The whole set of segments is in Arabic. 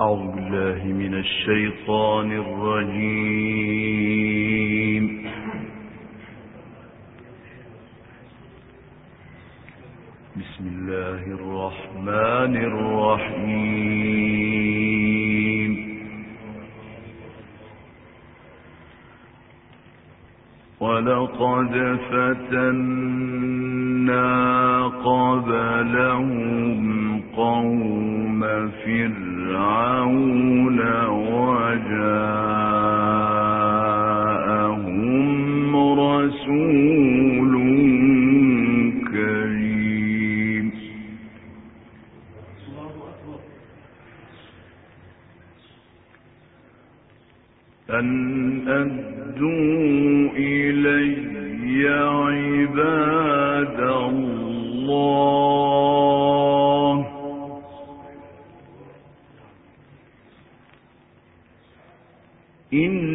أعوذ بالله من الشيطان الرجيم. بسم الله الرحمن الرحيم. ولقد فتنا قبلهم قوم فرعون وجاءهم رسول كريم. أن أدوا إن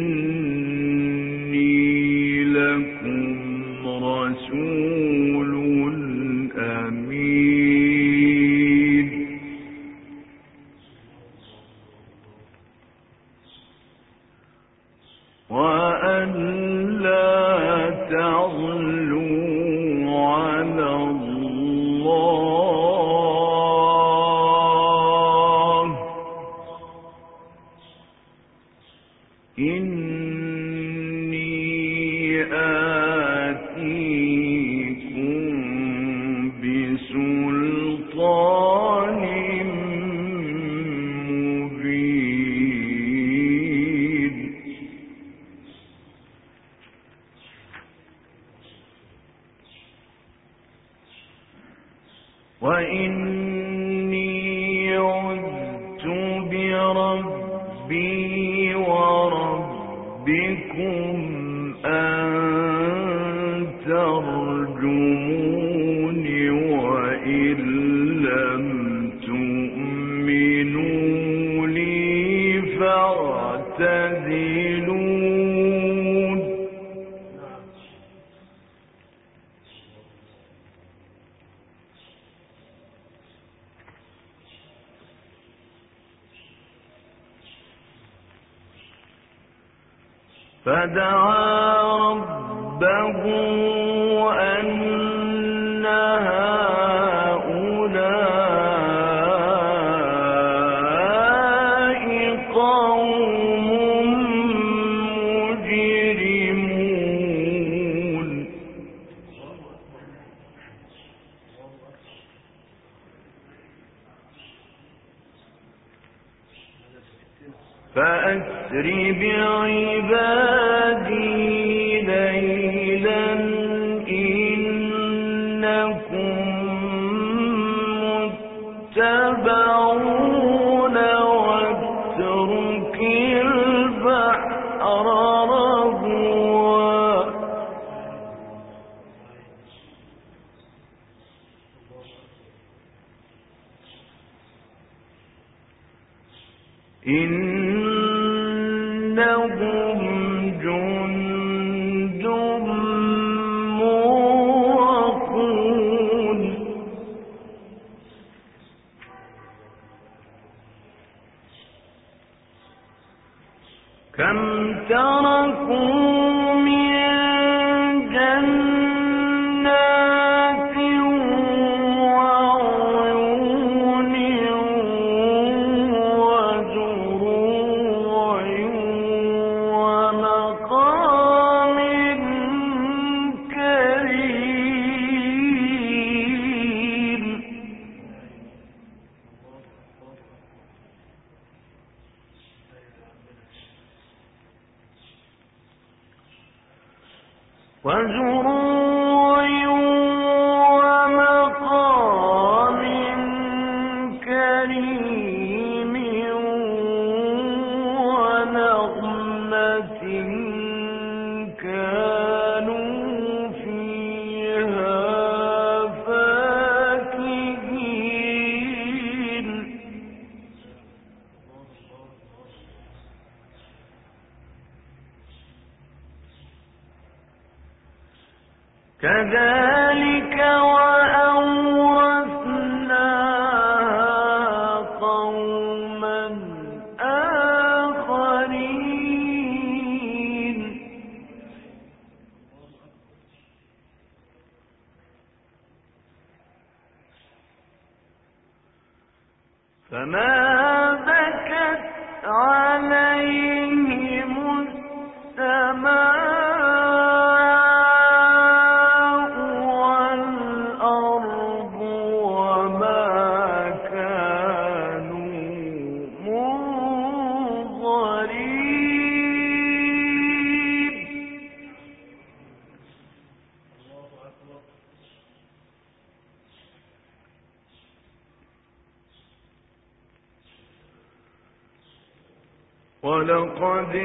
ولقد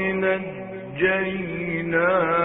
نجينا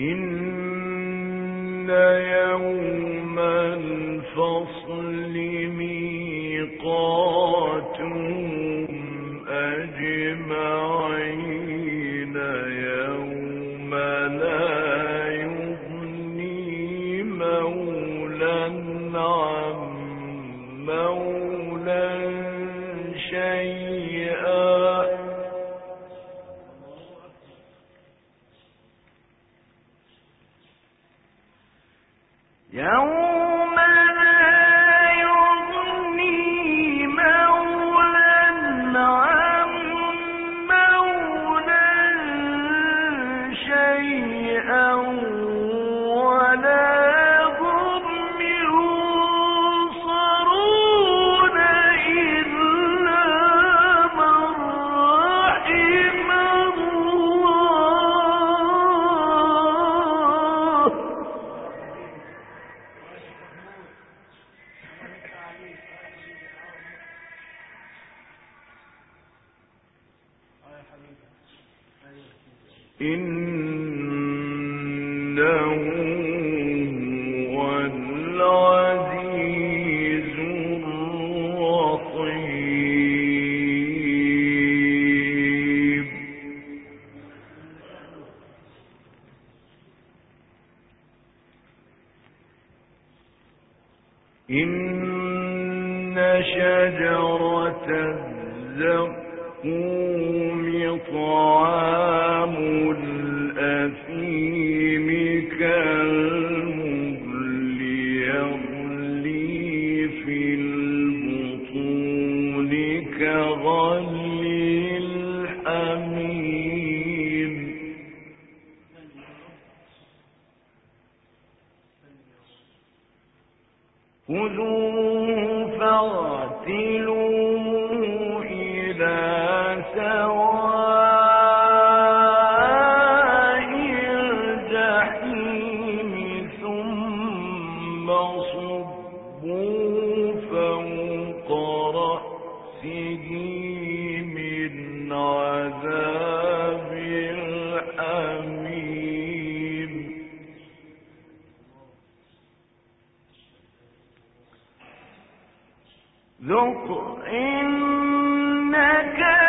إن يوم الفصل ميقاتهم إنك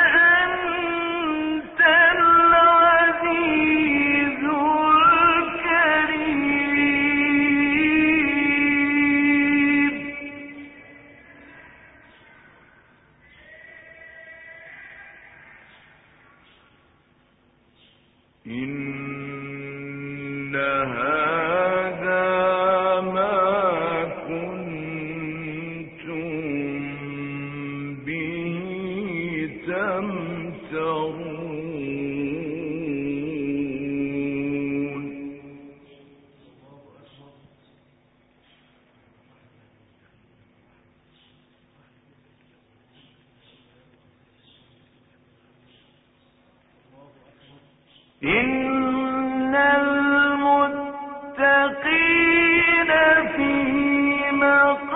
في مقام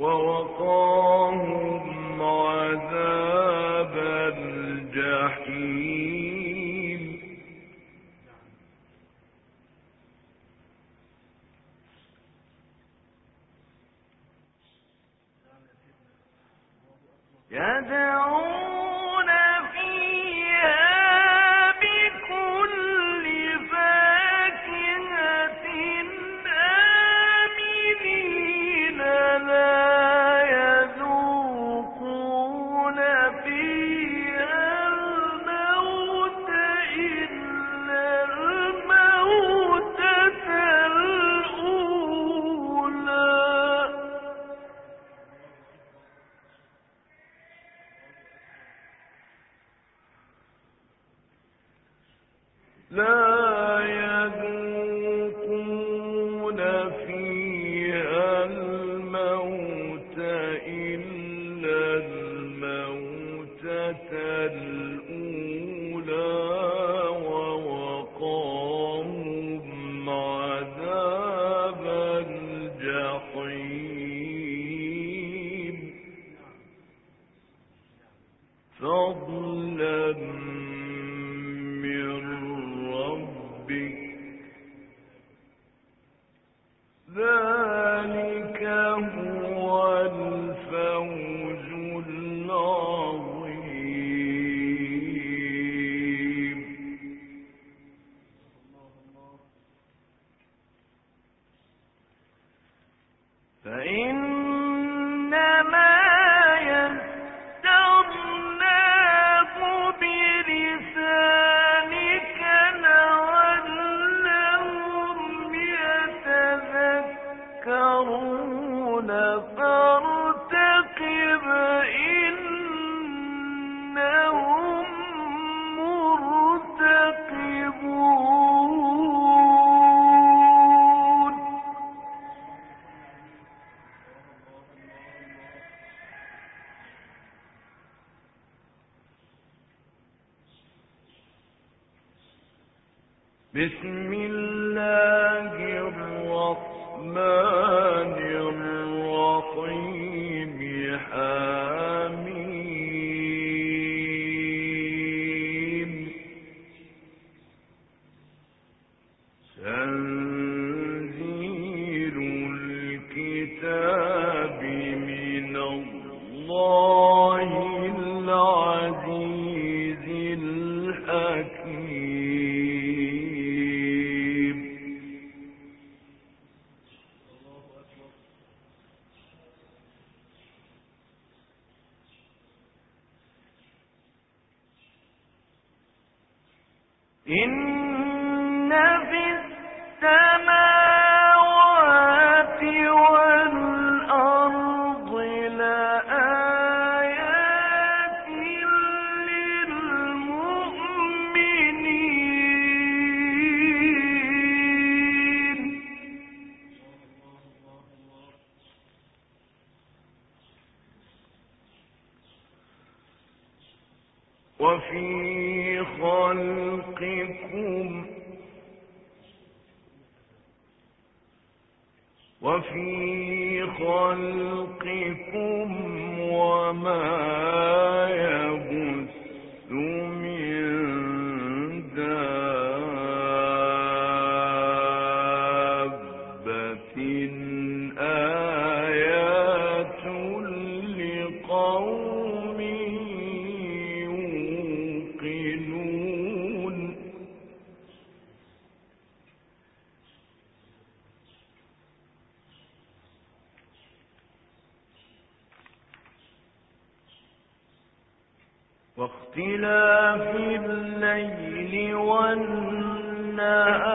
ووقاهم عذاب الجحيم. لا فإن بسم الله وفي خلقكم وفي خلقكم وما يبون أن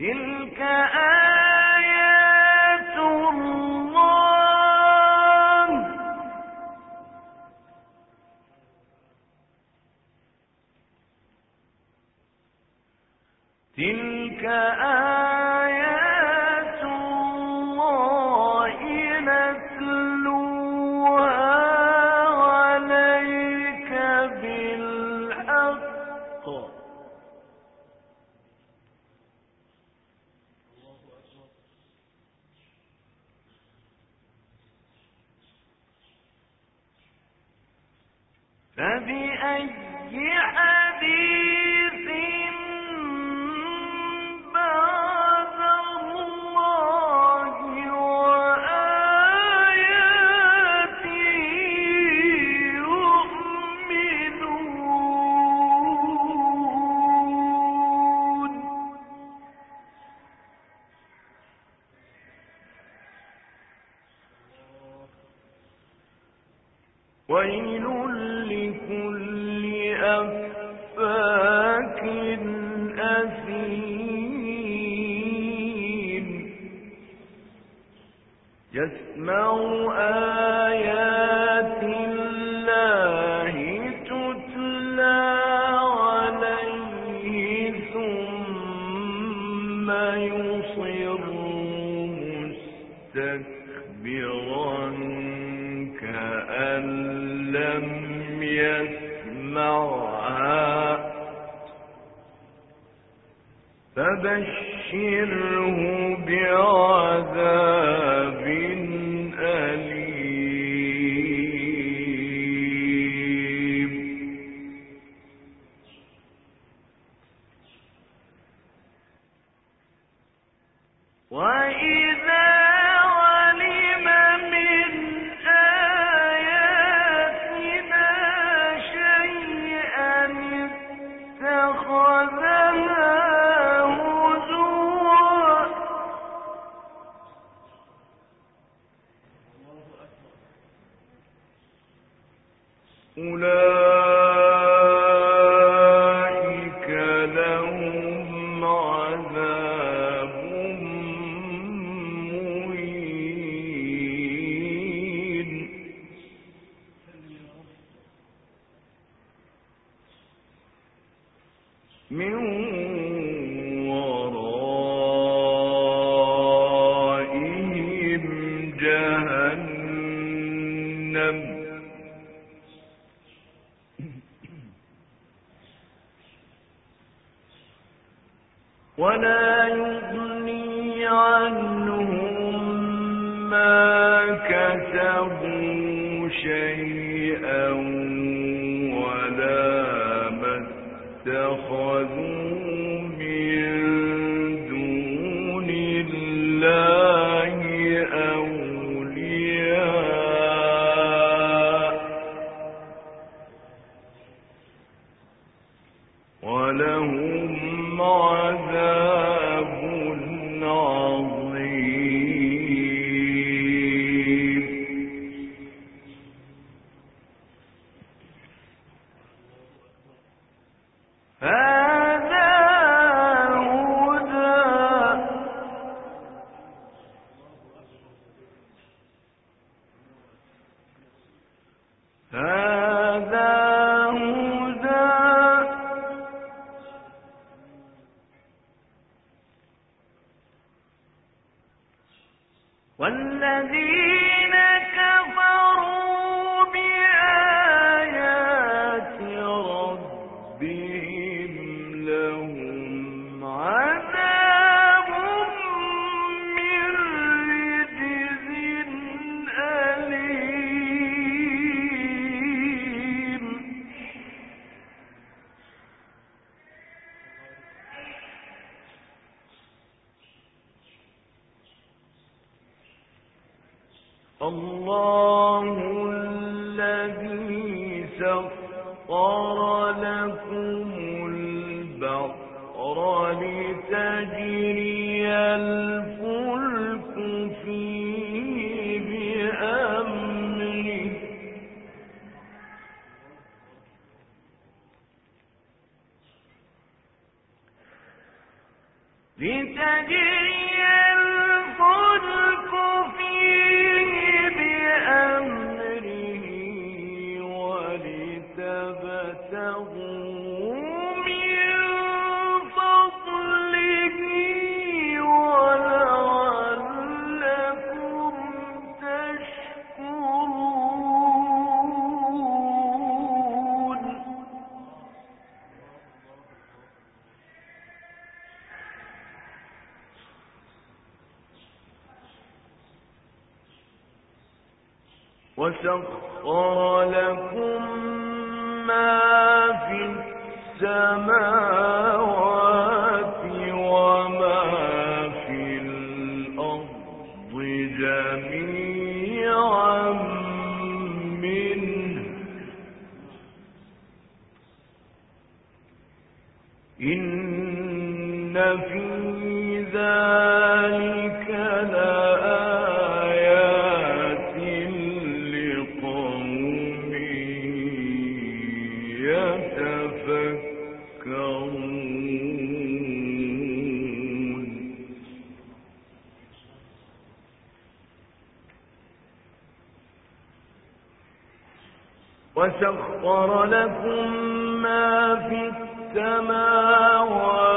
تلك آية بِعَذَابٍ من الله الذي سخر لكم البحر لتجري البحر وسخر لكم ما في السماء وسخر لكم ما في السماوات